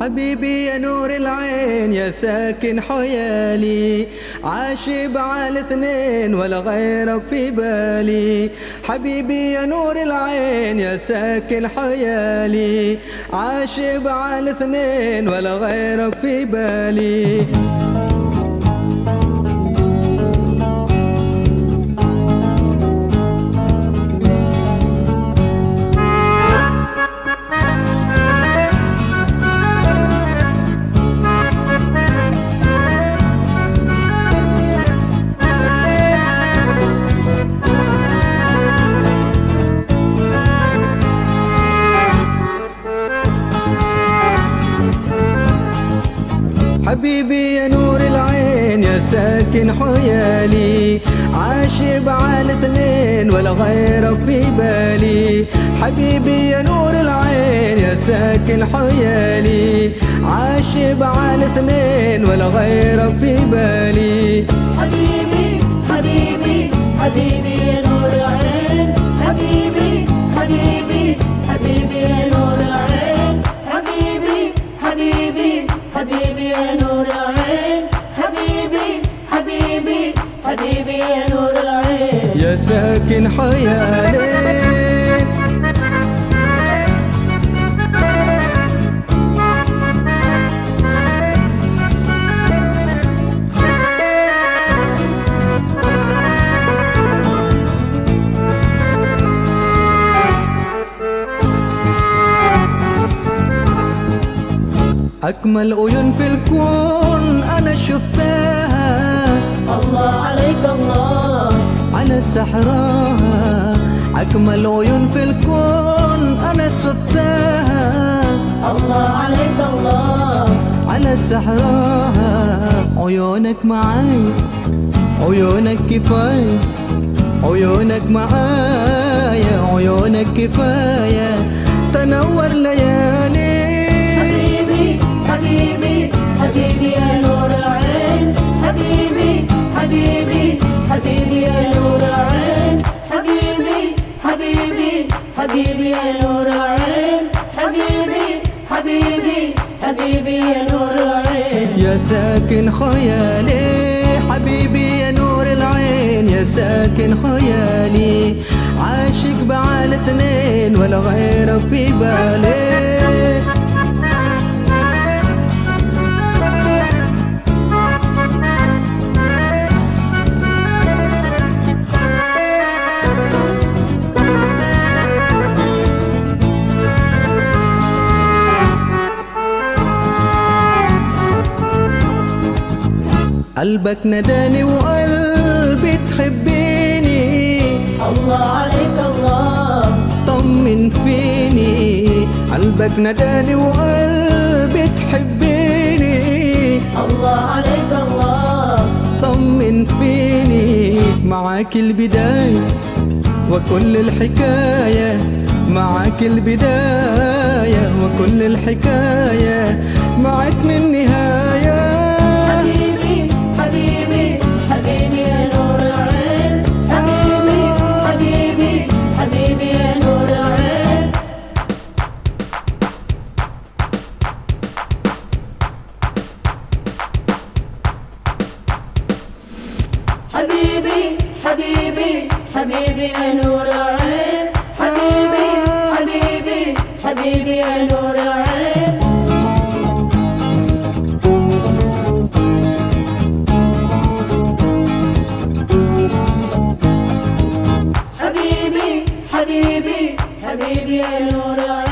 حبيبي يا نور العين يا ساكن حيالي. عاشب على الاثنين ولا غيرك في بالي. حبيبي يا نور العين يا ساكن حيالي. عاشب على الاثنين ولا غيرك في بالي. حبيبي يا نور العين يا ساكن حيالي. عاشب على الاثنين ولا غيرك في بالي. حبيبي يا نور العين يا ساكن حيالي. عاشب على الاثنين ولا غيرك في بالي. حبيبي حبيبي حبيبي. حبيبي يا نور العين. يا ساكن حيالي. أجمل عيون في الكون. الصحراء أجمل عيون في الكون أنا شفتها الله عليك الله. على الصحراء عيونك معاي عيونك كفاية عيونك معايا عيونك كفاية. حبيبي يا نور العين. حبيبي حبيبي حبيبي يا نور العين. يا ساكن خيالي حبيبي يا نور العين. يا ساكن خيالي عاشق بعال اثنين ولا غيرك في بالي. قلبك نداني وقلبي تحبيني الله عليك الله. طمن فيني. قلبك نداني وقلبي تحبيني الله عليك الله. طمن فيني. معاك البداية وكل الحكاية. معاك البداية وكل الحكاية. معاك من نهاية حبيبي حبيبي يا نور حبيبي حبيبي حبيبي يا نور حبيبي حبيبي حبيبي يا نور